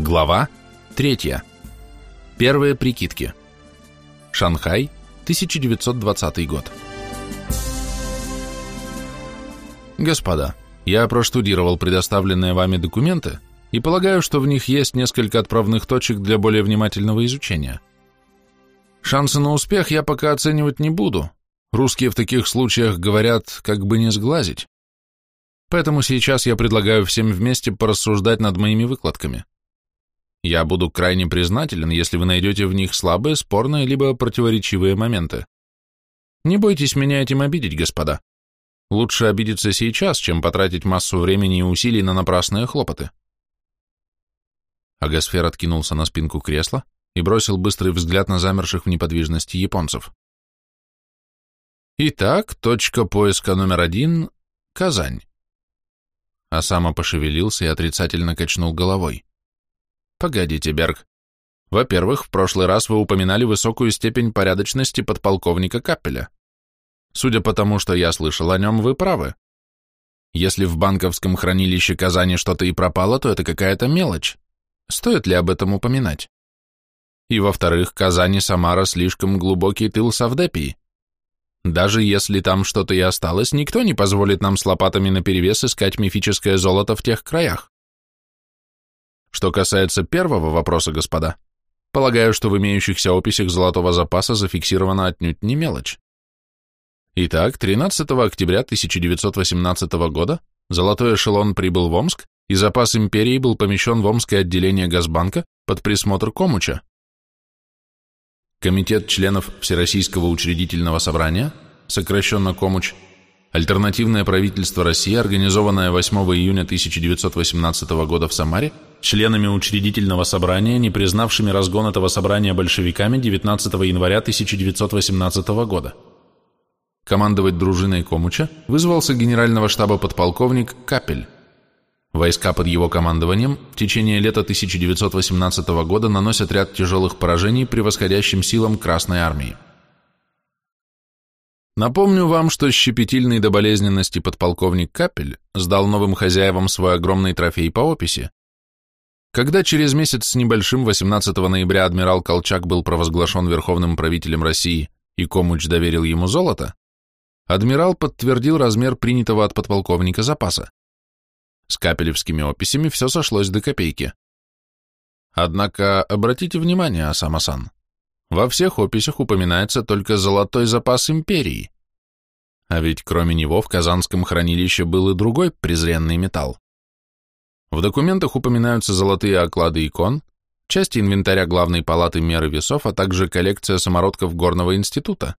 Глава 3. Первые прикидки. Шанхай, 1920 год. Господа, я проштудировал предоставленные вами документы и полагаю, что в них есть несколько отправных точек для более внимательного изучения. Шансы на успех я пока оценивать не буду. Русские в таких случаях говорят, как бы не сглазить. Поэтому сейчас я предлагаю всем вместе порассуждать над моими выкладками. Я буду крайне признателен, если вы найдете в них слабые, спорные, либо противоречивые моменты. Не бойтесь меня этим обидеть, господа. Лучше обидеться сейчас, чем потратить массу времени и усилий на напрасные хлопоты. Агасфер откинулся на спинку кресла и бросил быстрый взгляд на замерших в неподвижности японцев. Итак, точка поиска номер один — Казань. Асама пошевелился и отрицательно качнул головой. Погодите, Берг. Во-первых, в прошлый раз вы упоминали высокую степень порядочности подполковника Капеля. Судя по тому, что я слышал о нем, вы правы. Если в банковском хранилище Казани что-то и пропало, то это какая-то мелочь. Стоит ли об этом упоминать? И во-вторых, Казань и Самара слишком глубокий тыл Савдепии. Даже если там что-то и осталось, никто не позволит нам с лопатами наперевес искать мифическое золото в тех краях. Что касается первого вопроса, господа, полагаю, что в имеющихся описях золотого запаса зафиксирована отнюдь не мелочь. Итак, 13 октября 1918 года золотой эшелон прибыл в Омск, и запас империи был помещен в Омское отделение Газбанка под присмотр Комуча. Комитет членов Всероссийского учредительного собрания, сокращенно Комуч, Альтернативное правительство России, организованное 8 июня 1918 года в Самаре, членами учредительного собрания, не признавшими разгон этого собрания большевиками 19 января 1918 года. Командовать дружиной Комуча вызвался генерального штаба подполковник Капель. Войска под его командованием в течение лета 1918 года наносят ряд тяжелых поражений превосходящим силам Красной Армии. Напомню вам, что щепетильный до болезненности подполковник Капель сдал новым хозяевам свой огромный трофей по описи. Когда через месяц с небольшим 18 ноября адмирал Колчак был провозглашен верховным правителем России и Комуч доверил ему золото, адмирал подтвердил размер принятого от подполковника запаса. С капелевскими описями все сошлось до копейки. Однако обратите внимание, Асама-сан, во всех описях упоминается только золотой запас империи. А ведь кроме него в Казанском хранилище был и другой презренный металл. В документах упоминаются золотые оклады икон, части инвентаря главной палаты меры весов, а также коллекция самородков Горного института.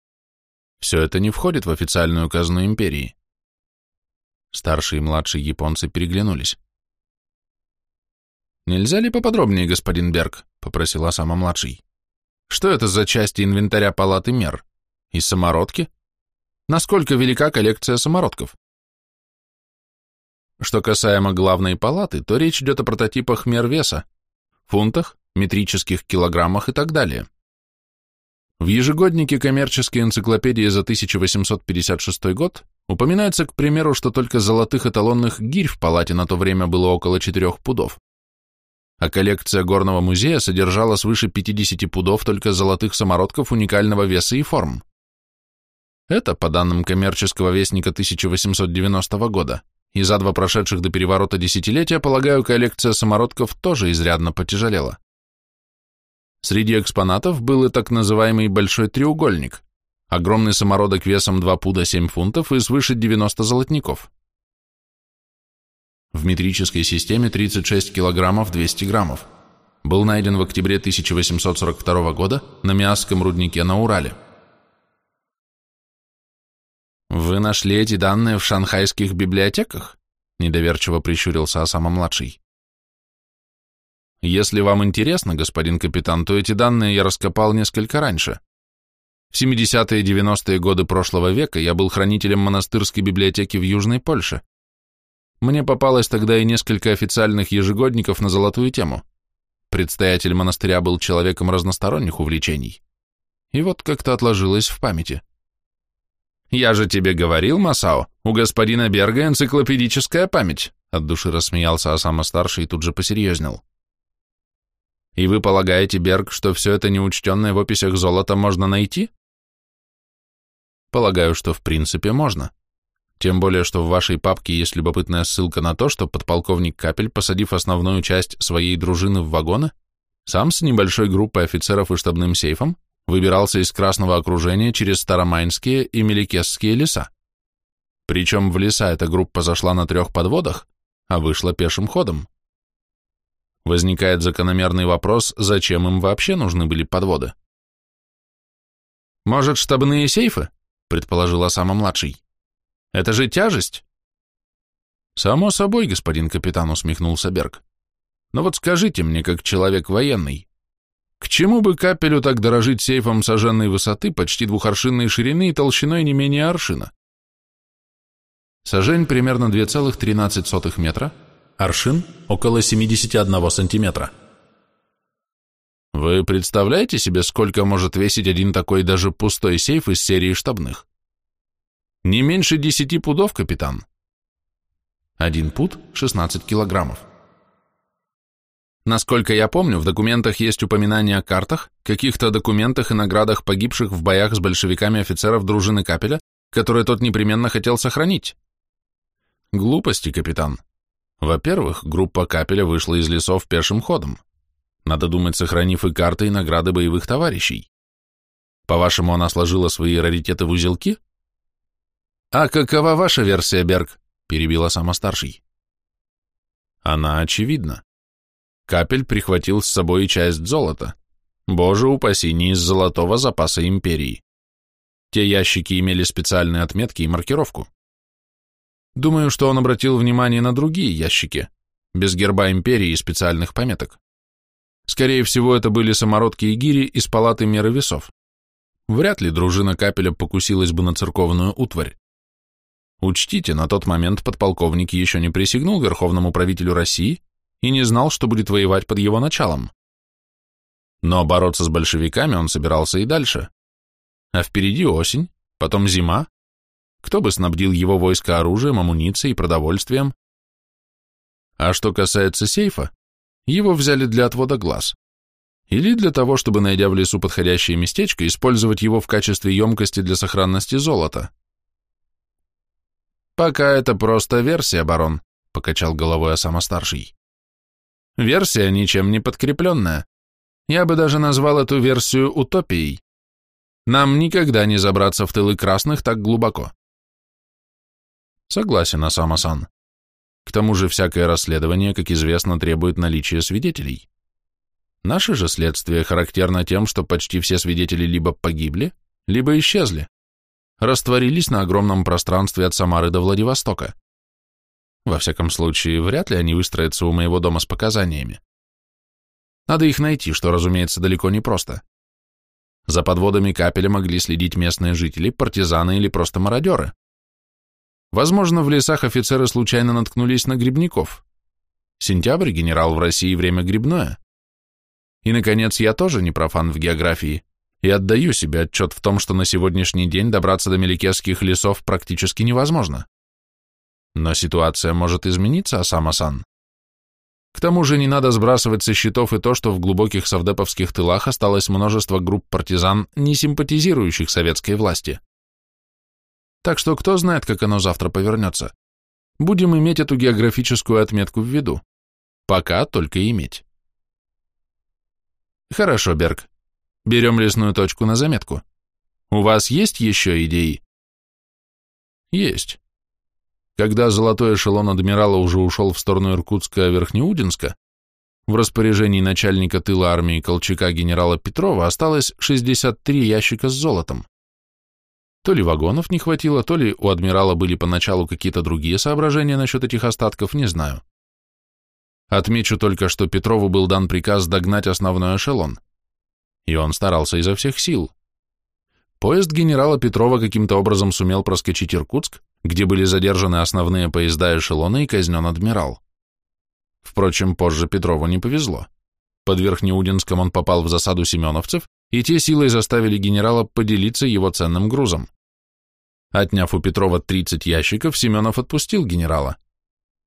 Все это не входит в официальную казну империи. Старшие и младшие японцы переглянулись. «Нельзя ли поподробнее, господин Берг?» — попросила сама младший. Что это за части инвентаря палаты мер? И самородки? Насколько велика коллекция самородков? Что касаемо главной палаты, то речь идет о прототипах мер веса, фунтах, метрических килограммах и так далее. В ежегоднике коммерческой энциклопедии за 1856 год упоминается, к примеру, что только золотых эталонных гирь в палате на то время было около 4 пудов а коллекция горного музея содержала свыше 50 пудов только золотых самородков уникального веса и форм. Это, по данным коммерческого вестника 1890 года, и за два прошедших до переворота десятилетия, полагаю, коллекция самородков тоже изрядно потяжелела. Среди экспонатов был и так называемый «большой треугольник», огромный самородок весом 2 пуда 7 фунтов и свыше 90 золотников. В метрической системе 36 килограммов 200 граммов. Был найден в октябре 1842 года на Миасском руднике на Урале. «Вы нашли эти данные в шанхайских библиотеках?» недоверчиво прищурился Осама-младший. «Если вам интересно, господин капитан, то эти данные я раскопал несколько раньше. В 70-е и 90-е годы прошлого века я был хранителем монастырской библиотеки в Южной Польше. Мне попалось тогда и несколько официальных ежегодников на золотую тему. Предстоятель монастыря был человеком разносторонних увлечений. И вот как-то отложилось в памяти. «Я же тебе говорил, Масао, у господина Берга энциклопедическая память», от души рассмеялся Осама-старший и тут же посерьезнел. И вы полагаете, Берг, что все это неучтенное в описях золота можно найти? Полагаю, что в принципе можно. Тем более, что в вашей папке есть любопытная ссылка на то, что подполковник Капель, посадив основную часть своей дружины в вагоны, сам с небольшой группой офицеров и штабным сейфом выбирался из Красного окружения через Старомайнские и Меликесские леса. Причем в леса эта группа зашла на трех подводах, а вышла пешим ходом. Возникает закономерный вопрос, зачем им вообще нужны были подводы? «Может, штабные сейфы?» — предположила самый младший. «Это же тяжесть!» «Само собой, господин капитан», — усмехнулся Берг. «Но вот скажите мне, как человек военный, к чему бы капелю так дорожить сейфом сожженной высоты, почти двухоршинной ширины и толщиной не менее аршина? Сажень примерно 2,13 метра, аршин около 71 сантиметра. Вы представляете себе, сколько может весить один такой даже пустой сейф из серии штабных? Не меньше 10 пудов, капитан. Один пуд – 16 килограммов. Насколько я помню, в документах есть упоминания о картах, каких-то документах и наградах погибших в боях с большевиками офицеров дружины Капеля, которые тот непременно хотел сохранить. Глупости, капитан. Во-первых, группа Капеля вышла из лесов пешим ходом. Надо думать, сохранив и карты, и награды боевых товарищей. По-вашему, она сложила свои раритеты в узелки? А какова ваша версия, Берг? Перебила сама старший. Она очевидна. Капель прихватил с собой часть золота. Боже упаси, не из золотого запаса империи. Те ящики имели специальные отметки и маркировку. Думаю, что он обратил внимание на другие ящики, без герба империи и специальных пометок. Скорее всего, это были самородки и гири из палаты меры весов. Вряд ли дружина Капеля покусилась бы на церковную утварь. Учтите, на тот момент подполковник еще не присягнул верховному правителю России и не знал, что будет воевать под его началом. Но бороться с большевиками он собирался и дальше. А впереди осень, потом зима, кто бы снабдил его войско оружием, амуницией, продовольствием? А что касается сейфа, его взяли для отвода глаз. Или для того, чтобы, найдя в лесу подходящее местечко, использовать его в качестве емкости для сохранности золота. «Пока это просто версия, барон», — покачал головой Осама старший. «Версия ничем не подкрепленная. Я бы даже назвал эту версию утопией. Нам никогда не забраться в тылы красных так глубоко. Согласен, Асама-сан. К тому же всякое расследование, как известно, требует наличия свидетелей. Наше же следствие характерно тем, что почти все свидетели либо погибли, либо исчезли, растворились на огромном пространстве от Самары до Владивостока. Во всяком случае, вряд ли они выстроятся у моего дома с показаниями. Надо их найти, что, разумеется, далеко не просто. За подводами капеля могли следить местные жители, партизаны или просто мародеры. Возможно, в лесах офицеры случайно наткнулись на грибников. Сентябрь, генерал в России, время грибное. И, наконец, я тоже не профан в географии и отдаю себе отчет в том, что на сегодняшний день добраться до Меликесских лесов практически невозможно. Но ситуация может измениться, Асама-сан. К тому же не надо сбрасывать со счетов и то, что в глубоких совдеповских тылах осталось множество групп партизан, не симпатизирующих советской власти. Так что кто знает, как оно завтра повернется. Будем иметь эту географическую отметку в виду. Пока только иметь. Хорошо, Берг. Берем лесную точку на заметку. У вас есть еще идеи? Есть. Когда золотой эшелон адмирала уже ушел в сторону Иркутска-Верхнеудинска, в распоряжении начальника тыла армии Колчака генерала Петрова осталось 63 ящика с золотом. То ли вагонов не хватило, то ли у адмирала были поначалу какие-то другие соображения насчет этих остатков, не знаю. Отмечу только, что Петрову был дан приказ догнать основной эшелон. И он старался изо всех сил. Поезд генерала Петрова каким-то образом сумел проскочить Иркутск, где были задержаны основные поезда эшелона и казнен адмирал. Впрочем, позже Петрову не повезло. Под Верхнеудинском он попал в засаду семеновцев, и те силой заставили генерала поделиться его ценным грузом. Отняв у Петрова 30 ящиков, Семенов отпустил генерала.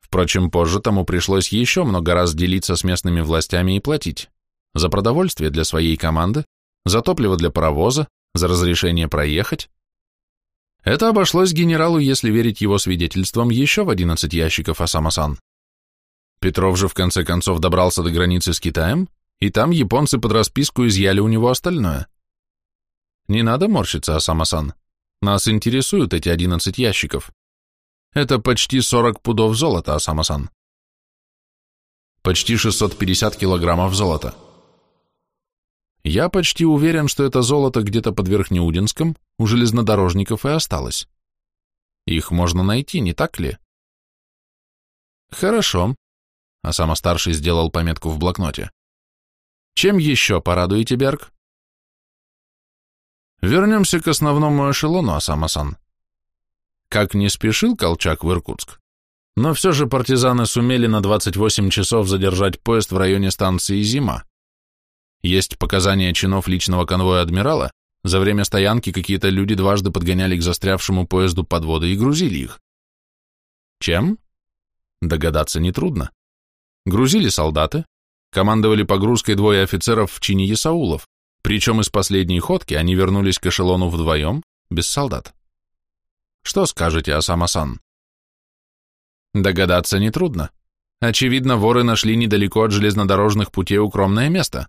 Впрочем, позже тому пришлось еще много раз делиться с местными властями и платить. За продовольствие для своей команды, за топливо для паровоза, за разрешение проехать. Это обошлось генералу, если верить его свидетельствам, еще в 11 ящиков Асамасан. Петров же в конце концов добрался до границы с Китаем, и там японцы под расписку изъяли у него остальное. Не надо морщиться, Асамасан. Нас интересуют эти 11 ящиков. Это почти 40 пудов золота, Асамасан. Почти 650 килограммов золота. Я почти уверен, что это золото где-то под Верхнеудинском у железнодорожников и осталось. Их можно найти, не так ли? Хорошо. А сама старший сделал пометку в блокноте. Чем еще порадуете, Берг? Вернемся к основному эшелону, Асамасан. Как не спешил Колчак в Иркутск, но все же партизаны сумели на 28 часов задержать поезд в районе станции Зима. Есть показания чинов личного конвоя адмирала, за время стоянки какие-то люди дважды подгоняли к застрявшему поезду подводы и грузили их. Чем? Догадаться нетрудно. Грузили солдаты, командовали погрузкой двое офицеров в чине Ясаулов, причем из последней ходки они вернулись к эшелону вдвоем, без солдат. Что скажете, Асама-сан? Догадаться нетрудно. Очевидно, воры нашли недалеко от железнодорожных путей укромное место.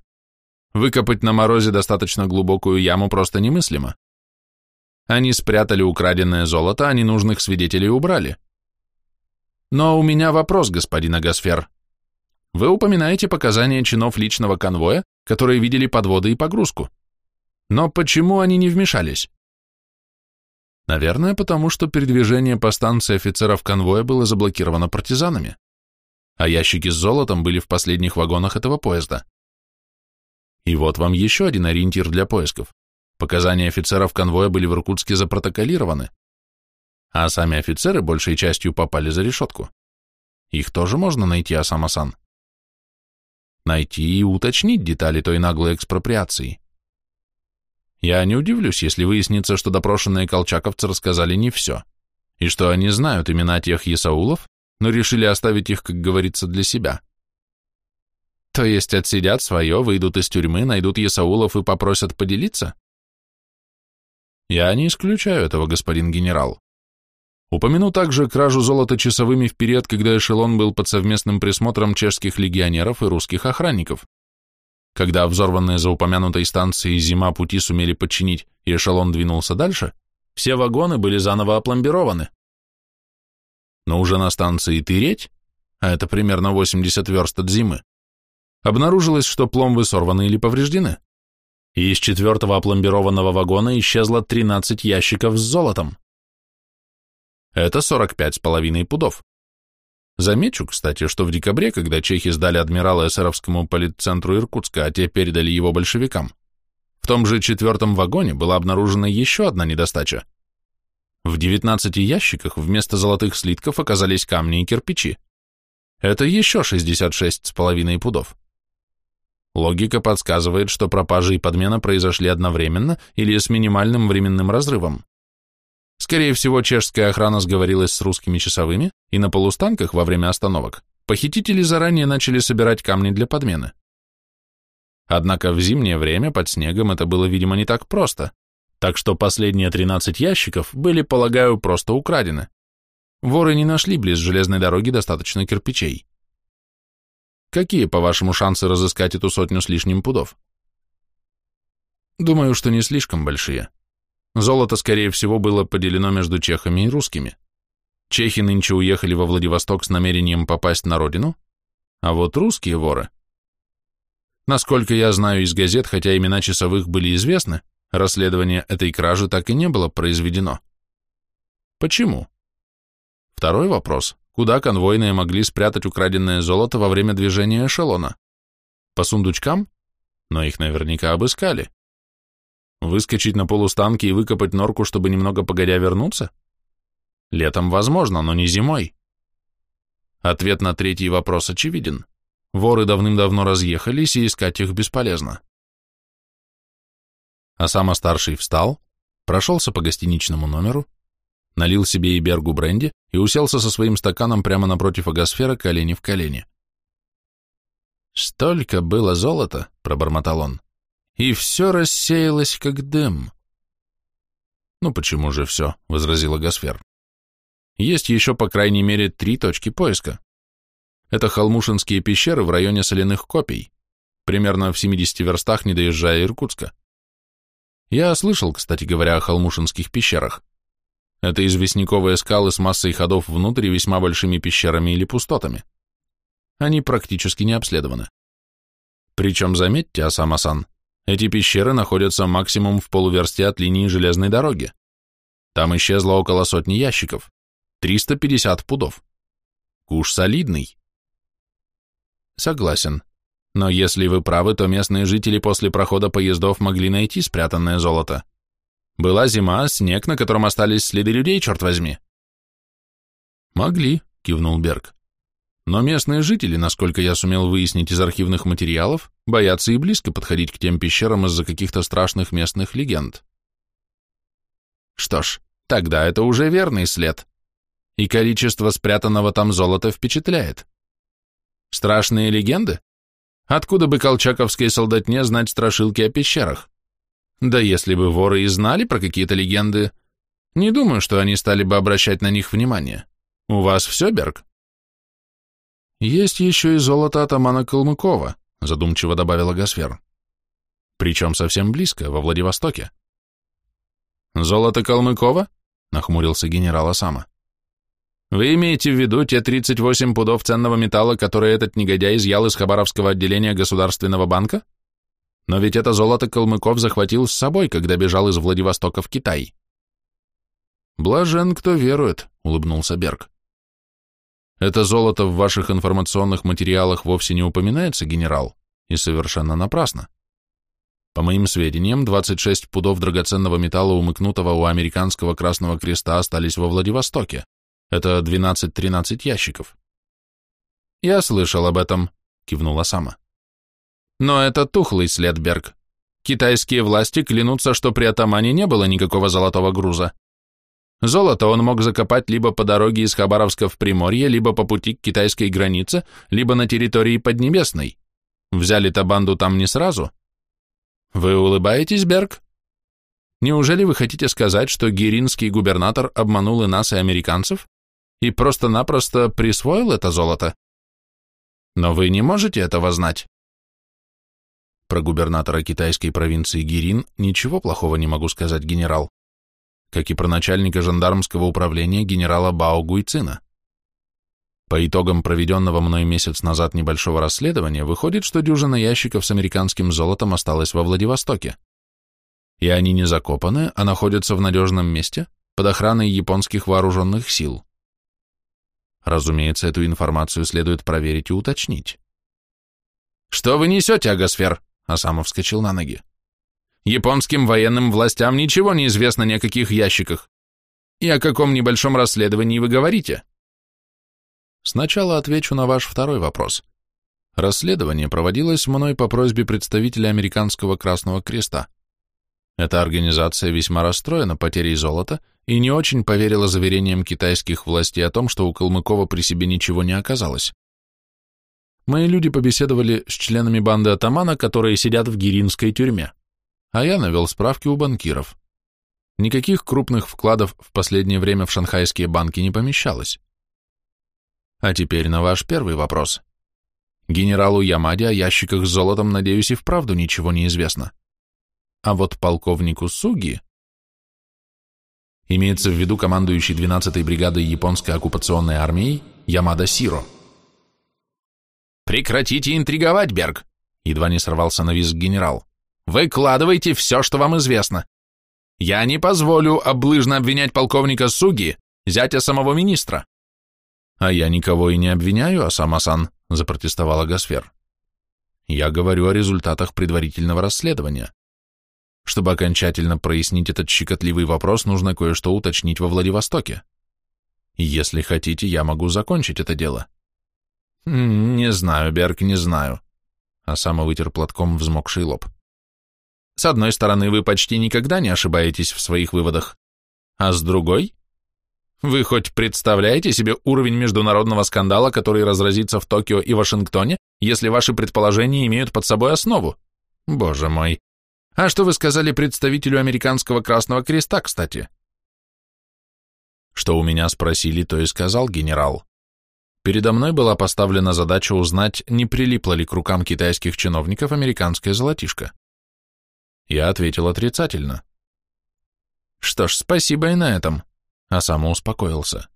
Выкопать на морозе достаточно глубокую яму просто немыслимо. Они спрятали украденное золото, а ненужных свидетелей убрали. Но у меня вопрос, господин Агасфер. Вы упоминаете показания чинов личного конвоя, которые видели подводы и погрузку. Но почему они не вмешались? Наверное, потому что передвижение по станции офицеров конвоя было заблокировано партизанами, а ящики с золотом были в последних вагонах этого поезда. И вот вам еще один ориентир для поисков. Показания офицеров конвоя были в Иркутске запротоколированы, а сами офицеры большей частью попали за решетку. Их тоже можно найти, Асамасан. Найти и уточнить детали той наглой экспроприации. Я не удивлюсь, если выяснится, что допрошенные колчаковцы рассказали не все, и что они знают имена тех Есаулов, но решили оставить их, как говорится, для себя. То есть отсидят свое, выйдут из тюрьмы, найдут Есаулов и попросят поделиться? Я не исключаю этого, господин генерал. Упомяну также кражу золота часовыми в когда эшелон был под совместным присмотром чешских легионеров и русских охранников. Когда взорванные за упомянутой станцией зима пути сумели подчинить и эшелон двинулся дальше, все вагоны были заново опломбированы. Но уже на станции Тыреть, а это примерно 80 верст от зимы, Обнаружилось, что пломбы сорваны или повреждены. И из четвертого опломбированного вагона исчезло 13 ящиков с золотом. Это 45 с половиной пудов. Замечу, кстати, что в декабре, когда чехи сдали адмирала эсеровскому политцентру Иркутска, а те передали его большевикам, в том же четвертом вагоне была обнаружена еще одна недостача. В 19 ящиках вместо золотых слитков оказались камни и кирпичи. Это еще 66 с половиной пудов. Логика подсказывает, что пропажа и подмена произошли одновременно или с минимальным временным разрывом. Скорее всего, чешская охрана сговорилась с русскими часовыми, и на полустанках во время остановок похитители заранее начали собирать камни для подмены. Однако в зимнее время под снегом это было, видимо, не так просто, так что последние 13 ящиков были, полагаю, просто украдены. Воры не нашли близ железной дороги достаточно кирпичей. Какие, по-вашему, шансы разыскать эту сотню с лишним пудов? Думаю, что не слишком большие. Золото, скорее всего, было поделено между чехами и русскими. Чехи нынче уехали во Владивосток с намерением попасть на родину, а вот русские воры... Насколько я знаю из газет, хотя имена часовых были известны, расследование этой кражи так и не было произведено. Почему? Второй вопрос. Куда конвойные могли спрятать украденное золото во время движения эшелона? По сундучкам? Но их наверняка обыскали. Выскочить на полустанки и выкопать норку, чтобы немного погодя вернуться? Летом возможно, но не зимой. Ответ на третий вопрос очевиден. Воры давным-давно разъехались, и искать их бесполезно. А сама старший встал, прошелся по гостиничному номеру, налил себе и Бергу бренди и уселся со своим стаканом прямо напротив агосфера колени в колени. Столько было золота, пробормотал он, и все рассеялось, как дым. Ну почему же все, возразила Гасфер. Есть еще, по крайней мере, три точки поиска. Это Холмушинские пещеры в районе соляных копий, примерно в 70 верстах, не доезжая Иркутска. Я слышал, кстати говоря, о Холмушинских пещерах. Это известняковые скалы с массой ходов внутрь и весьма большими пещерами или пустотами. Они практически не обследованы. Причем, заметьте, Асамасан, эти пещеры находятся максимум в полуверсте от линии железной дороги. Там исчезло около сотни ящиков. 350 пудов. Куш солидный. Согласен. Но если вы правы, то местные жители после прохода поездов могли найти спрятанное золото. Была зима, снег, на котором остались следы людей, черт возьми. Могли, кивнул Берг. Но местные жители, насколько я сумел выяснить из архивных материалов, боятся и близко подходить к тем пещерам из-за каких-то страшных местных легенд. Что ж, тогда это уже верный след. И количество спрятанного там золота впечатляет. Страшные легенды? Откуда бы колчаковской солдатне знать страшилки о пещерах? Да если бы воры и знали про какие-то легенды, не думаю, что они стали бы обращать на них внимание. У вас все, Берг? Есть еще и золото атамана Калмыкова, задумчиво добавила Гасфер. Причем совсем близко, во Владивостоке. Золото Калмыкова? Нахмурился генерал Осама. Вы имеете в виду те 38 пудов ценного металла, которые этот негодяй изъял из Хабаровского отделения Государственного банка? Но ведь это золото Калмыков захватил с собой, когда бежал из Владивостока в Китай. «Блажен, кто верует», — улыбнулся Берг. «Это золото в ваших информационных материалах вовсе не упоминается, генерал, и совершенно напрасно. По моим сведениям, 26 пудов драгоценного металла, умыкнутого у американского Красного Креста, остались во Владивостоке. Это 12-13 ящиков». «Я слышал об этом», — кивнула Сама. Но это тухлый след, Берг. Китайские власти клянутся, что при атамане не было никакого золотого груза. Золото он мог закопать либо по дороге из Хабаровска в Приморье, либо по пути к китайской границе, либо на территории Поднебесной. Взяли-то банду там не сразу. Вы улыбаетесь, Берг? Неужели вы хотите сказать, что гиринский губернатор обманул и нас, и американцев, и просто-напросто присвоил это золото? Но вы не можете этого знать. Про губернатора китайской провинции Гирин ничего плохого не могу сказать, генерал. Как и про начальника жандармского управления генерала Бао Гуйцина. По итогам проведенного мной месяц назад небольшого расследования выходит, что дюжина ящиков с американским золотом осталась во Владивостоке. И они не закопаны, а находятся в надежном месте под охраной японских вооруженных сил. Разумеется, эту информацию следует проверить и уточнить. «Что вы несете, Агасфер?» Асамов вскочил на ноги. Японским военным властям ничего не известно ни о каких ящиках. И о каком небольшом расследовании вы говорите? Сначала отвечу на ваш второй вопрос. Расследование проводилось мной по просьбе представителя Американского Красного Креста. Эта организация весьма расстроена потерей золота и не очень поверила заверениям китайских властей о том, что у Калмыкова при себе ничего не оказалось. Мои люди побеседовали с членами банды атамана, которые сидят в гиринской тюрьме, а я навел справки у банкиров. Никаких крупных вкладов в последнее время в шанхайские банки не помещалось. А теперь на ваш первый вопрос. Генералу Ямаде о ящиках с золотом, надеюсь, и вправду ничего не известно. А вот полковнику Суги... Имеется в виду командующий 12-й бригадой японской оккупационной армией Ямада Сиро. «Прекратите интриговать, Берг!» Едва не сорвался на визг генерал. «Выкладывайте все, что вам известно. Я не позволю облыжно обвинять полковника Суги, зятя самого министра». «А я никого и не обвиняю, Асама-сан», — запротестовала Гасфер. «Я говорю о результатах предварительного расследования. Чтобы окончательно прояснить этот щекотливый вопрос, нужно кое-что уточнить во Владивостоке. если хотите, я могу закончить это дело». «Не знаю, Берг, не знаю», а сам вытер платком взмокший лоб. «С одной стороны, вы почти никогда не ошибаетесь в своих выводах, а с другой? Вы хоть представляете себе уровень международного скандала, который разразится в Токио и Вашингтоне, если ваши предположения имеют под собой основу. Боже мой. А что вы сказали представителю американского Красного Креста, кстати? Что у меня спросили, то и сказал генерал. Передо мной была поставлена задача узнать, не прилипло ли к рукам китайских чиновников американское золотишко. Я ответил отрицательно. Что ж, спасибо и на этом, а сам успокоился.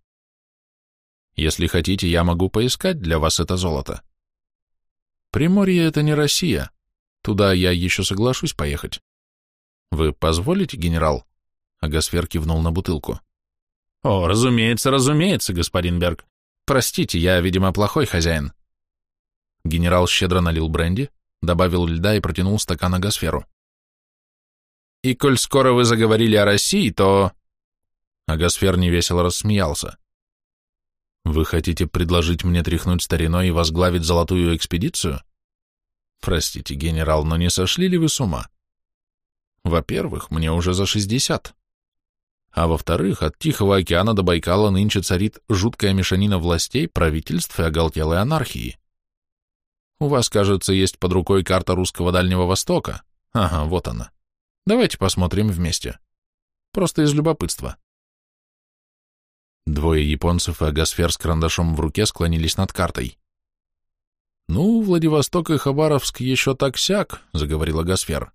Если хотите, я могу поискать для вас это золото. Приморье — это не Россия. Туда я еще соглашусь поехать. Вы позволите, генерал? Агасфер кивнул на бутылку. О, разумеется, разумеется, господин Берг. Простите, я, видимо, плохой хозяин. Генерал щедро налил бренди, добавил льда и протянул стакан Агасферу. И коль скоро вы заговорили о России, то... Агасфер невесело рассмеялся. Вы хотите предложить мне тряхнуть стариной и возглавить золотую экспедицию? Простите, генерал, но не сошли ли вы с ума? Во-первых, мне уже за шестьдесят. А во-вторых, от Тихого океана до Байкала нынче царит жуткая мешанина властей, правительств и оголтелой анархии. У вас, кажется, есть под рукой карта русского Дальнего Востока. Ага, вот она. Давайте посмотрим вместе. Просто из любопытства. Двое японцев и агосфер с карандашом в руке склонились над картой. «Ну, Владивосток и Хабаровск еще так-сяк», — заговорил агосфер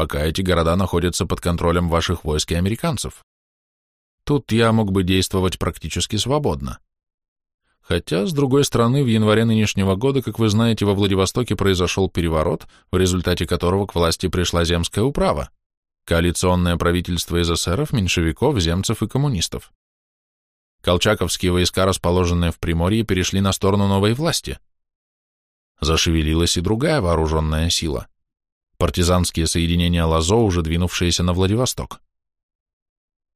пока эти города находятся под контролем ваших войск и американцев. Тут я мог бы действовать практически свободно. Хотя, с другой стороны, в январе нынешнего года, как вы знаете, во Владивостоке произошел переворот, в результате которого к власти пришла земская управа, коалиционное правительство из эсеров, меньшевиков, земцев и коммунистов. Колчаковские войска, расположенные в Приморье, перешли на сторону новой власти. Зашевелилась и другая вооруженная сила – партизанские соединения Лазо, уже двинувшиеся на Владивосток.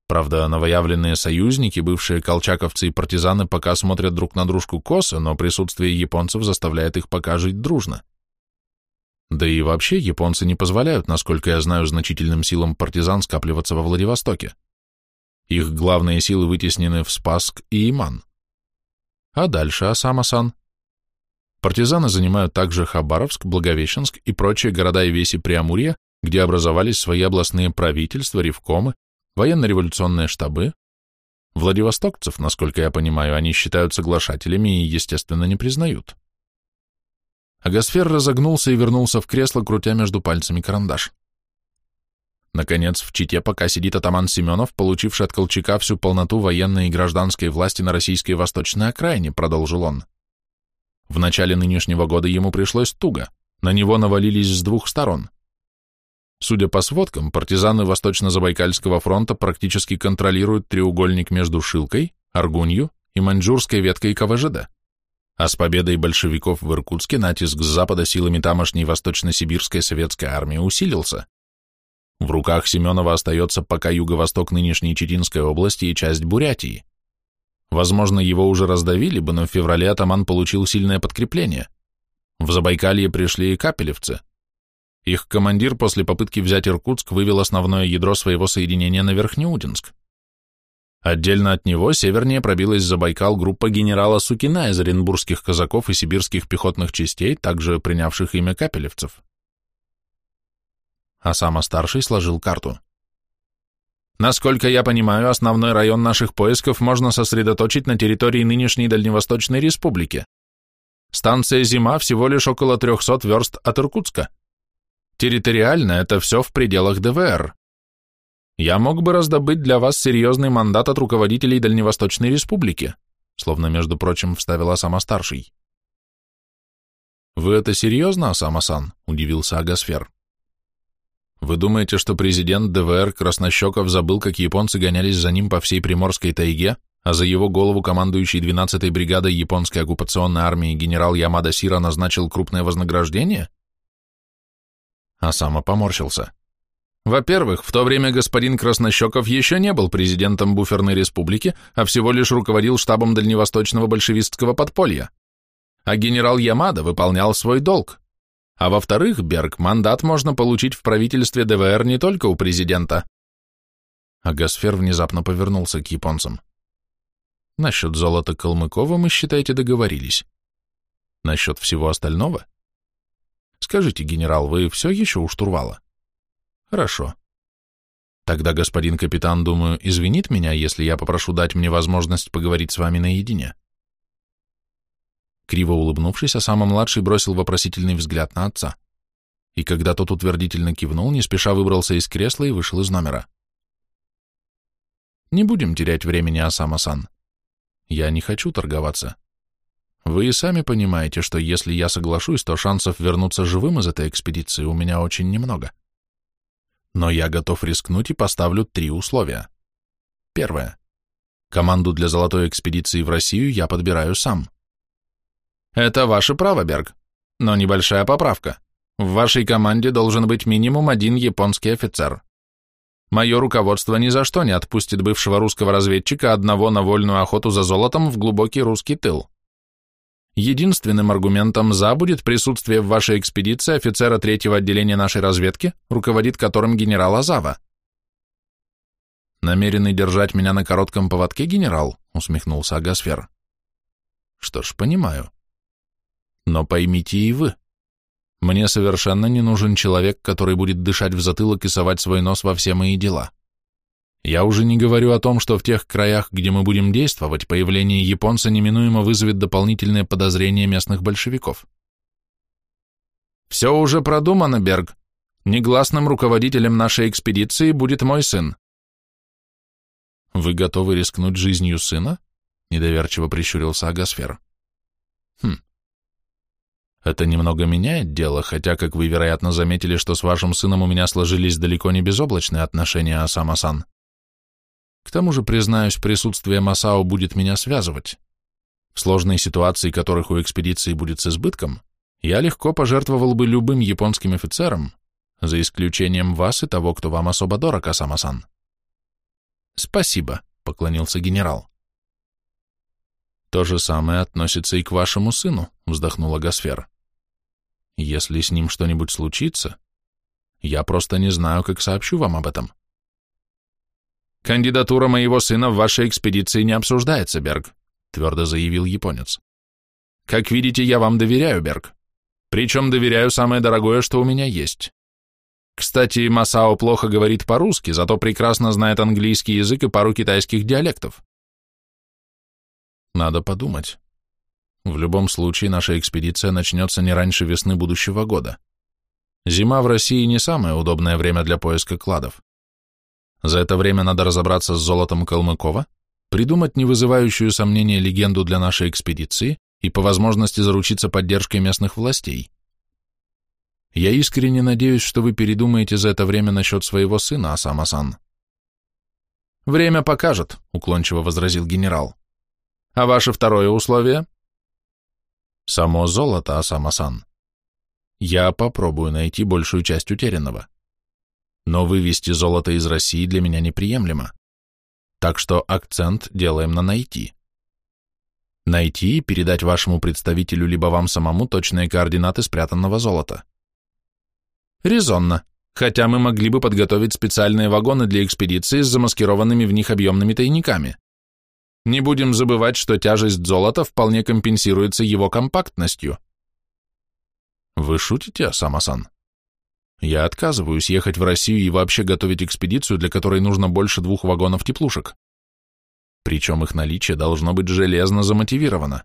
Правда, новоявленные союзники, бывшие колчаковцы и партизаны, пока смотрят друг на дружку косо, но присутствие японцев заставляет их пока жить дружно. Да и вообще японцы не позволяют, насколько я знаю, значительным силам партизан скапливаться во Владивостоке. Их главные силы вытеснены в Спасск и Иман. А дальше Асама-сан? Партизаны занимают также Хабаровск, Благовещенск и прочие города и веси Преамурья, где образовались свои областные правительства, ревкомы, военно-революционные штабы. Владивостокцев, насколько я понимаю, они считают соглашателями и, естественно, не признают. Агасфер разогнулся и вернулся в кресло, крутя между пальцами карандаш. Наконец, в Чите пока сидит атаман Семенов, получивший от Колчака всю полноту военной и гражданской власти на российской восточной окраине, продолжил он. В начале нынешнего года ему пришлось туго, на него навалились с двух сторон. Судя по сводкам, партизаны Восточно-Забайкальского фронта практически контролируют треугольник между Шилкой, Аргунью и маньчжурской веткой КВЖД. А с победой большевиков в Иркутске натиск с запада силами тамошней Восточно-Сибирской советской армии усилился. В руках Семенова остается пока юго-восток нынешней Читинской области и часть Бурятии. Возможно, его уже раздавили бы, но в феврале атаман получил сильное подкрепление. В Забайкалье пришли и капелевцы. Их командир после попытки взять Иркутск вывел основное ядро своего соединения на Верхнеудинск. Отдельно от него севернее пробилась Забайкал группа генерала Сукина из оренбургских казаков и сибирских пехотных частей, также принявших имя капелевцев. А сам старший сложил карту. Насколько я понимаю, основной район наших поисков можно сосредоточить на территории нынешней Дальневосточной Республики. Станция «Зима» всего лишь около 300 верст от Иркутска. Территориально это все в пределах ДВР. Я мог бы раздобыть для вас серьезный мандат от руководителей Дальневосточной Республики, словно, между прочим, вставила сама старший. «Вы это серьезно, Асама-сан?» – удивился Агасфер. Вы думаете, что президент ДВР Краснощеков забыл, как японцы гонялись за ним по всей Приморской тайге, а за его голову командующий 12-й бригадой японской оккупационной армии генерал Ямада Сира назначил крупное вознаграждение? А сам поморщился. Во-первых, в то время господин Краснощеков еще не был президентом буферной республики, а всего лишь руководил штабом дальневосточного большевистского подполья. А генерал Ямада выполнял свой долг. А во-вторых, Берг, мандат можно получить в правительстве ДВР не только у президента. А Гасфер внезапно повернулся к японцам. Насчет золота Калмыкова мы, считаете, договорились. Насчет всего остального? Скажите, генерал, вы все еще у штурвала? Хорошо. Тогда господин капитан, думаю, извинит меня, если я попрошу дать мне возможность поговорить с вами наедине. Криво улыбнувшись, а самый младший бросил вопросительный взгляд на отца. И когда тот утвердительно кивнул, не спеша выбрался из кресла и вышел из номера. Не будем терять времени, Асама-сан. Я не хочу торговаться. Вы и сами понимаете, что если я соглашусь, то шансов вернуться живым из этой экспедиции у меня очень немного. Но я готов рискнуть и поставлю три условия. Первое. Команду для золотой экспедиции в Россию я подбираю сам. Это ваше право, Берг. Но небольшая поправка. В вашей команде должен быть минимум один японский офицер. Мое руководство ни за что не отпустит бывшего русского разведчика одного на вольную охоту за золотом в глубокий русский тыл. Единственным аргументом «за» будет присутствие в вашей экспедиции офицера третьего отделения нашей разведки, руководит которым генерал Азава. «Намеренный держать меня на коротком поводке, генерал?» — усмехнулся Агасфер. «Что ж, понимаю. Но поймите и вы, мне совершенно не нужен человек, который будет дышать в затылок и совать свой нос во все мои дела. Я уже не говорю о том, что в тех краях, где мы будем действовать, появление японца неминуемо вызовет дополнительные подозрения местных большевиков. Все уже продумано, Берг. Негласным руководителем нашей экспедиции будет мой сын. Вы готовы рискнуть жизнью сына? Недоверчиво прищурился Агасфер. Хм. Это немного меняет дело, хотя, как вы, вероятно, заметили, что с вашим сыном у меня сложились далеко не безоблачные отношения, Асама-сан. К тому же, признаюсь, присутствие Масао будет меня связывать. В сложной ситуации, которых у экспедиции будет с избытком, я легко пожертвовал бы любым японским офицером, за исключением вас и того, кто вам особо дорог, Асама-сан. Спасибо, поклонился генерал. То же самое относится и к вашему сыну, вздохнула Гасфер. Если с ним что-нибудь случится, я просто не знаю, как сообщу вам об этом. «Кандидатура моего сына в вашей экспедиции не обсуждается, Берг», твердо заявил японец. «Как видите, я вам доверяю, Берг. Причем доверяю самое дорогое, что у меня есть. Кстати, Масао плохо говорит по-русски, зато прекрасно знает английский язык и пару китайских диалектов. Надо подумать. В любом случае, наша экспедиция начнется не раньше весны будущего года. Зима в России не самое удобное время для поиска кладов. За это время надо разобраться с золотом Калмыкова, придумать не вызывающую сомнения легенду для нашей экспедиции и по возможности заручиться поддержкой местных властей. Я искренне надеюсь, что вы передумаете за это время насчет своего сына, Асама-сан. «Время покажет», — уклончиво возразил генерал. «А ваше второе условие?» «Само золото, Асама-сан. Я попробую найти большую часть утерянного но вывести золото из России для меня неприемлемо. Так что акцент делаем на найти. Найти и передать вашему представителю либо вам самому точные координаты спрятанного золота. Резонно, хотя мы могли бы подготовить специальные вагоны для экспедиции с замаскированными в них объемными тайниками. Не будем забывать, что тяжесть золота вполне компенсируется его компактностью. Вы шутите, Асама-сан? Я отказываюсь ехать в Россию и вообще готовить экспедицию, для которой нужно больше двух вагонов теплушек. Причем их наличие должно быть железно замотивировано.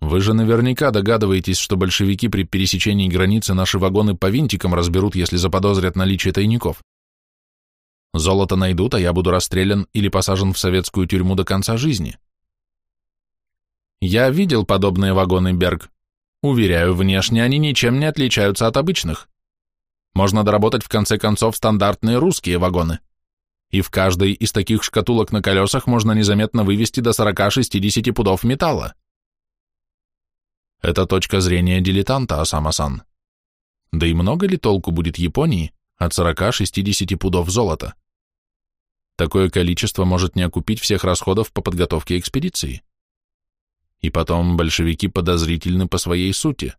Вы же наверняка догадываетесь, что большевики при пересечении границы наши вагоны по винтикам разберут, если заподозрят наличие тайников. Золото найдут, а я буду расстрелян или посажен в советскую тюрьму до конца жизни. Я видел подобные вагоны, Берг. Уверяю, внешне они ничем не отличаются от обычных. Можно доработать в конце концов стандартные русские вагоны. И в каждой из таких шкатулок на колесах можно незаметно вывести до 40-60 пудов металла. Это точка зрения дилетанта, Асама-сан. Да и много ли толку будет Японии от 40-60 пудов золота? Такое количество может не окупить всех расходов по подготовке экспедиции. И потом большевики подозрительны по своей сути,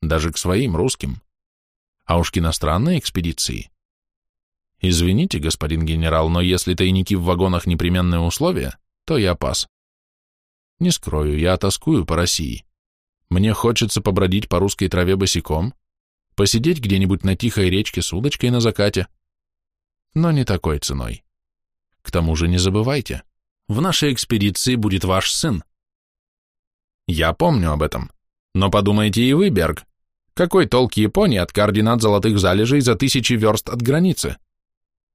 даже к своим русским а уж к иностранной экспедиции. Извините, господин генерал, но если тайники в вагонах непременное условие, то я пас. Не скрою, я тоскую по России. Мне хочется побродить по русской траве босиком, посидеть где-нибудь на тихой речке с удочкой на закате. Но не такой ценой. К тому же не забывайте, в нашей экспедиции будет ваш сын. Я помню об этом. Но подумайте и вы, Берг. Какой толк Японии от координат золотых залежей за тысячи верст от границы?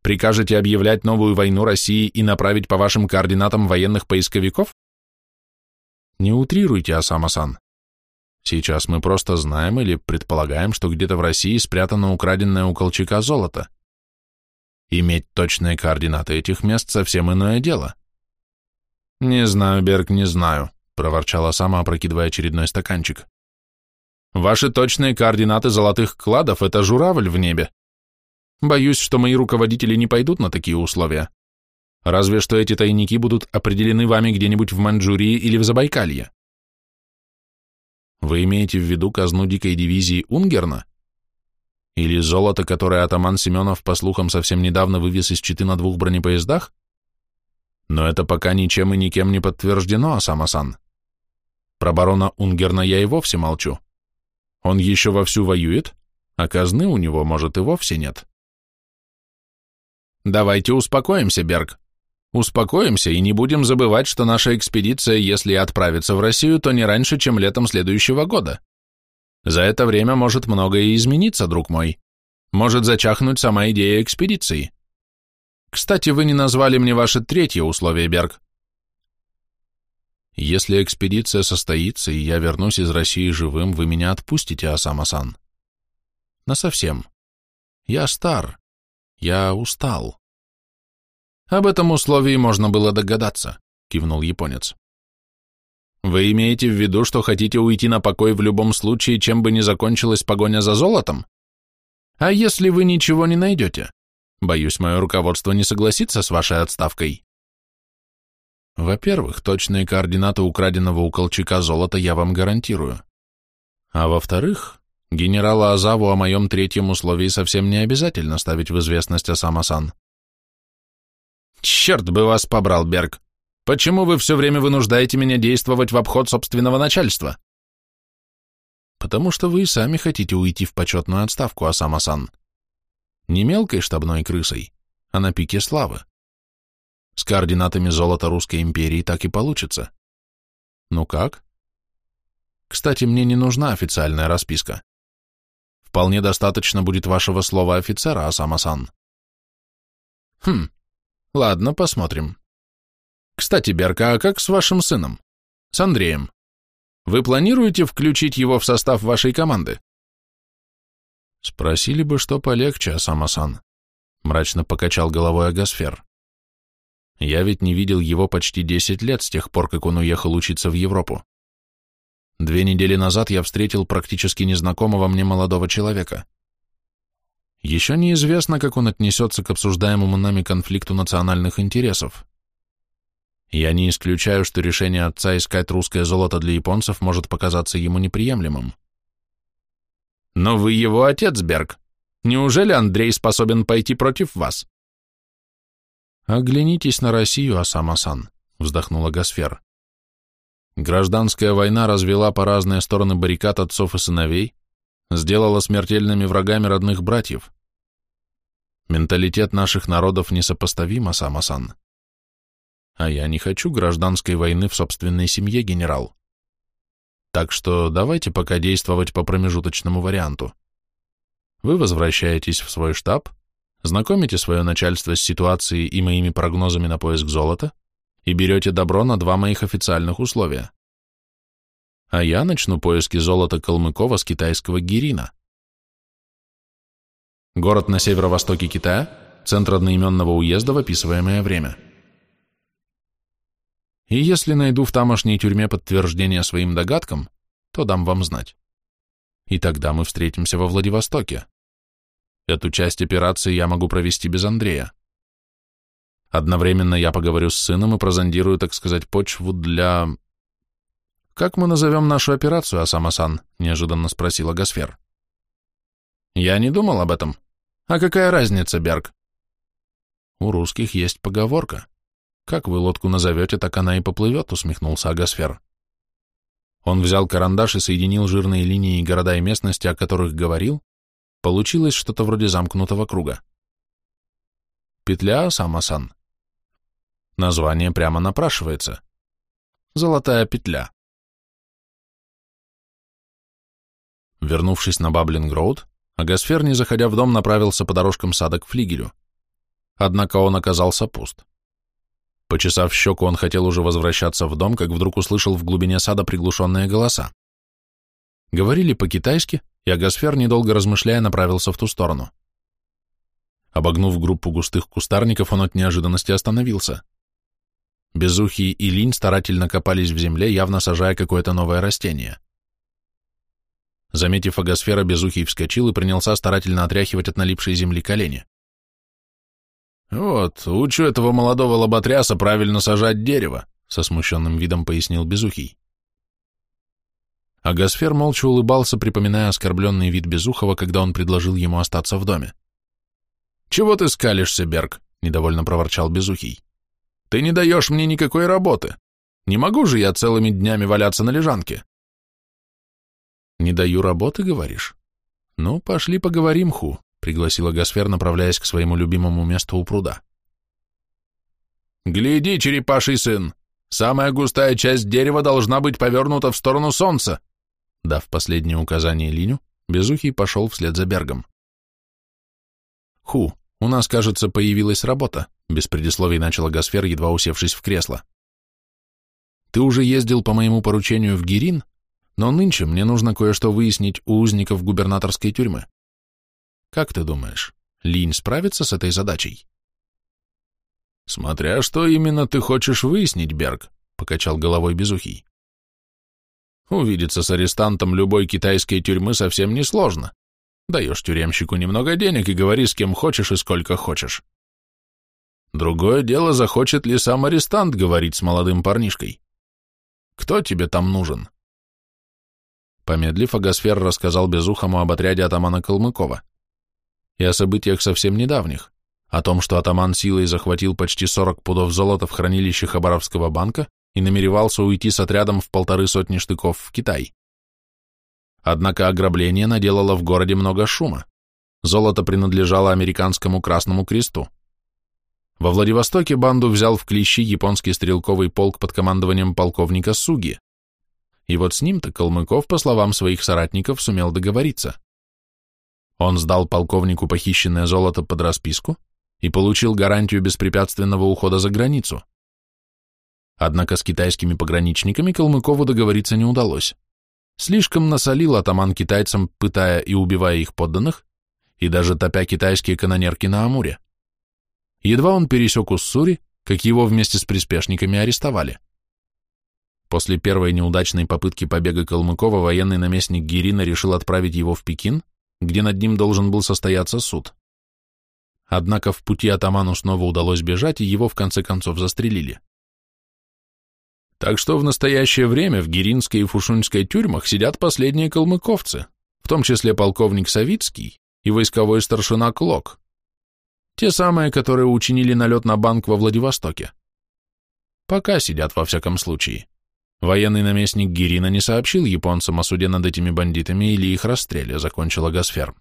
Прикажете объявлять новую войну России и направить по вашим координатам военных поисковиков? Не утрируйте, Асама-сан. Сейчас мы просто знаем или предполагаем, что где-то в России спрятано украденное у Колчака золото. Иметь точные координаты этих мест совсем иное дело. Не знаю, Берг, не знаю, проворчала сама, опрокидывая очередной стаканчик. Ваши точные координаты золотых кладов — это журавль в небе. Боюсь, что мои руководители не пойдут на такие условия. Разве что эти тайники будут определены вами где-нибудь в Маньчжурии или в Забайкалье. Вы имеете в виду казну дикой дивизии Унгерна? Или золото, которое атаман Семенов, по слухам, совсем недавно вывез из Читы на двух бронепоездах? Но это пока ничем и никем не подтверждено, Асама-сан. Про барона Унгерна я и вовсе молчу. Он еще вовсю воюет, а казны у него, может, и вовсе нет. Давайте успокоимся, Берг. Успокоимся и не будем забывать, что наша экспедиция, если отправится в Россию, то не раньше, чем летом следующего года. За это время может многое измениться, друг мой. Может зачахнуть сама идея экспедиции. Кстати, вы не назвали мне ваше третье условие, Берг. Если экспедиция состоится, и я вернусь из России живым, вы меня отпустите, Асама-сан. Насовсем. Я стар. Я устал. Об этом условии можно было догадаться, кивнул японец. Вы имеете в виду, что хотите уйти на покой в любом случае, чем бы ни закончилась погоня за золотом? А если вы ничего не найдете? Боюсь, мое руководство не согласится с вашей отставкой. Во-первых, точные координаты украденного у Колчака золота я вам гарантирую. А во-вторых, генерала Азаву о моем третьем условии совсем не обязательно ставить в известность Осама-сан. Черт бы вас побрал, Берг. Почему вы все время вынуждаете меня действовать в обход собственного начальства? Потому что вы сами хотите уйти в почетную отставку, Осама-сан. Не мелкой штабной крысой, а на пике славы. С координатами золота Русской империи так и получится. Ну как? Кстати, мне не нужна официальная расписка. Вполне достаточно будет вашего слова офицера, Асама-сан. Хм, ладно, посмотрим. Кстати, Берка, а как с вашим сыном? С Андреем? Вы планируете включить его в состав вашей команды? Спросили бы, что полегче, Асама-сан. Мрачно покачал головой Агасфер. Я ведь не видел его почти 10 лет с тех пор, как он уехал учиться в Европу. Две недели назад я встретил практически незнакомого мне молодого человека. Еще неизвестно, как он отнесется к обсуждаемому нами конфликту национальных интересов. Я не исключаю, что решение отца искать русское золото для японцев может показаться ему неприемлемым. Но вы его отец, Берг. Неужели Андрей способен пойти против вас? «Оглянитесь на Россию, Асама-сан», — вздохнула Гасфер. Гражданская война развела по разные стороны баррикад отцов и сыновей, сделала смертельными врагами родных братьев. Менталитет наших народов несопоставим, Асама-сан. А я не хочу гражданской войны в собственной семье, генерал. Так что давайте пока действовать по промежуточному варианту. Вы возвращаетесь в свой штаб, знакомите свое начальство с ситуацией и моими прогнозами на поиск золота и берете добро на два моих официальных условия. А я начну поиски золота Калмыкова с китайского Гирина. Город на северо-востоке Китая, центр одноименного уезда в описываемое время. И если найду в тамошней тюрьме подтверждение своим догадкам, то дам вам знать. И тогда мы встретимся во Владивостоке. Эту часть операции я могу провести без Андрея. Одновременно я поговорю с сыном и прозондирую, так сказать, почву для... «Как мы назовем нашу операцию, Асама-сан?» — неожиданно спросила Гасфер. «Я не думал об этом. А какая разница, Берг?» «У русских есть поговорка. Как вы лодку назовете, так она и поплывет», — усмехнулся Агасфер. Он взял карандаш и соединил жирные линии города и местности, о которых говорил. Получилось что-то вроде замкнутого круга. Петля Самасан. Название прямо напрашивается. Золотая петля. Вернувшись на Баблинг-Роуд, Агасфер, не заходя в дом, направился по дорожкам сада к флигелю. Однако он оказался пуст. Почесав щеку, он хотел уже возвращаться в дом, как вдруг услышал в глубине сада приглушенные голоса. Говорили по-китайски, и Агасфер, недолго размышляя, направился в ту сторону. Обогнув группу густых кустарников, он от неожиданности остановился. Безухий и линь старательно копались в земле, явно сажая какое-то новое растение. Заметив агосфера, Безухий вскочил и принялся старательно отряхивать от налипшей земли колени. «Вот, учу этого молодого лоботряса правильно сажать дерево», со смущенным видом пояснил Безухий. Агосфер молча улыбался, припоминая оскорбленный вид Безухова, когда он предложил ему остаться в доме. «Чего ты скалишься, Берг?» — недовольно проворчал Безухий. «Ты не даешь мне никакой работы. Не могу же я целыми днями валяться на лежанке». «Не даю работы, говоришь? Ну, пошли поговорим, Ху», — пригласила Гасфер, направляясь к своему любимому месту у пруда. «Гляди, черепаший сын, самая густая часть дерева должна быть повернута в сторону солнца», дав последнее указание Линю, Безухий пошел вслед за Бергом. «Ху, у нас, кажется, появилась работа», без предисловий начала Гасфер, едва усевшись в кресло. «Ты уже ездил по моему поручению в Гирин, но нынче мне нужно кое-что выяснить у узников губернаторской тюрьмы. Как ты думаешь, Линь справится с этой задачей? Смотря что именно ты хочешь выяснить, Берг, покачал головой Безухий. Увидеться с арестантом любой китайской тюрьмы совсем несложно. Даешь тюремщику немного денег и говори с кем хочешь и сколько хочешь. Другое дело, захочет ли сам арестант говорить с молодым парнишкой. Кто тебе там нужен? Помедлив, Агасфер рассказал Безухому об отряде атамана Калмыкова и о событиях совсем недавних, о том, что атаман силой захватил почти 40 пудов золота в хранилище Хабаровского банка и намеревался уйти с отрядом в полторы сотни штыков в Китай. Однако ограбление наделало в городе много шума. Золото принадлежало американскому Красному Кресту. Во Владивостоке банду взял в клещи японский стрелковый полк под командованием полковника Суги. И вот с ним-то Калмыков, по словам своих соратников, сумел договориться. Он сдал полковнику похищенное золото под расписку и получил гарантию беспрепятственного ухода за границу. Однако с китайскими пограничниками Калмыкову договориться не удалось. Слишком насолил атаман китайцам, пытая и убивая их подданных, и даже топя китайские канонерки на Амуре. Едва он пересек Уссури, как его вместе с приспешниками арестовали. После первой неудачной попытки побега Калмыкова военный наместник Гирина решил отправить его в Пекин, где над ним должен был состояться суд. Однако в пути атаману снова удалось бежать, и его в конце концов застрелили. Так что в настоящее время в Гиринской и Фушуньской тюрьмах сидят последние калмыковцы, в том числе полковник Савицкий и войсковой старшина Клок. Те самые, которые учинили налет на банк во Владивостоке. Пока сидят во всяком случае. Военный наместник Гирина не сообщил японцам о суде над этими бандитами или их расстреле, закончила Гасфер.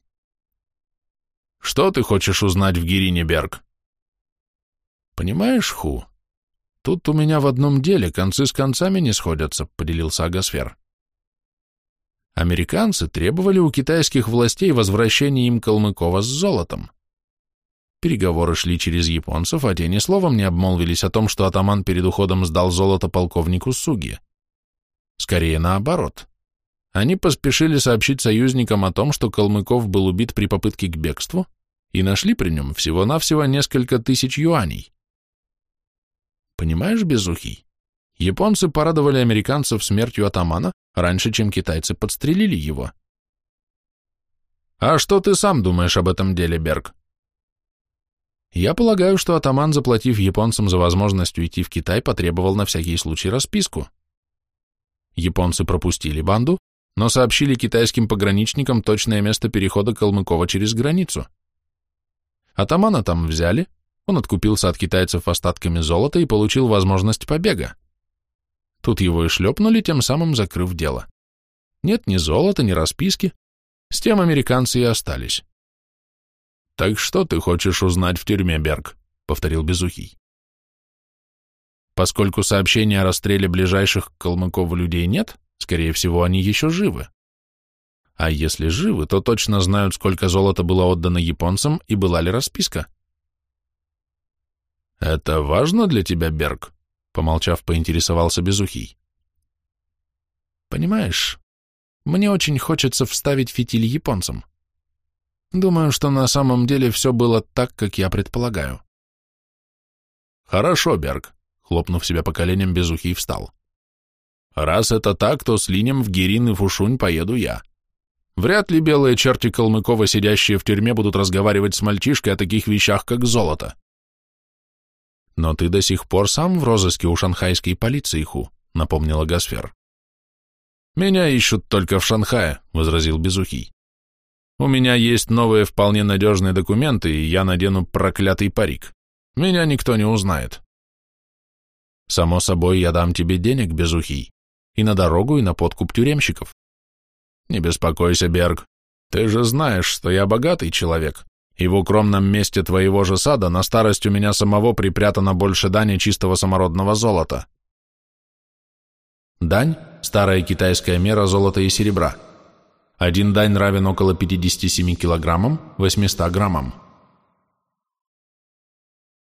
Что ты хочешь узнать в Гирине, Берг? Понимаешь, Ху, тут у меня в одном деле концы с концами не сходятся, поделился Агасфер. Американцы требовали у китайских властей возвращения им Калмыкова с золотом. Переговоры шли через японцев, а те ни словом не обмолвились о том, что атаман перед уходом сдал золото полковнику Суги. Скорее наоборот. Они поспешили сообщить союзникам о том, что Калмыков был убит при попытке к бегству, и нашли при нем всего-навсего несколько тысяч юаней. Понимаешь, Безухий, японцы порадовали американцев смертью атамана раньше, чем китайцы подстрелили его. А что ты сам думаешь об этом деле, Берг? Я полагаю, что атаман, заплатив японцам за возможность уйти в Китай, потребовал на всякий случай расписку. Японцы пропустили банду, но сообщили китайским пограничникам точное место перехода Калмыкова через границу. Атамана там взяли, он откупился от китайцев остатками золота и получил возможность побега. Тут его и шлепнули, тем самым закрыв дело. Нет ни золота, ни расписки. С тем американцы и остались. «Так что ты хочешь узнать в тюрьме, Берг?» — повторил Безухий. Поскольку сообщения о расстреле ближайших к Калмыкову людей нет, скорее всего, они еще живы. А если живы, то точно знают, сколько золота было отдано японцам и была ли расписка. «Это важно для тебя, Берг?» — помолчав, поинтересовался Безухий. «Понимаешь, мне очень хочется вставить фитиль японцам. Думаю, что на самом деле все было так, как я предполагаю». «Хорошо, Берг», — хлопнув себя по коленям, Безухий встал. «Раз это так, то с Линем в Гирин и Фушунь поеду я. Вряд ли белые черти Калмыкова, сидящие в тюрьме, будут разговаривать с мальчишкой о таких вещах, как золото. Но ты до сих пор сам в розыске у шанхайской полиции, Ху, напомнила Гасфер. Меня ищут только в Шанхае, возразил Безухий. У меня есть новые вполне надежные документы, и я надену проклятый парик. Меня никто не узнает. Само собой, я дам тебе денег, Безухий, и на дорогу, и на подкуп тюремщиков. Не беспокойся, Берг. Ты же знаешь, что я богатый человек, и в укромном месте твоего же сада на старость у меня самого припрятано больше дани чистого самородного золота. Дань – старая китайская мера золота и серебра. Один дань равен около 57 килограммам, 800 граммам.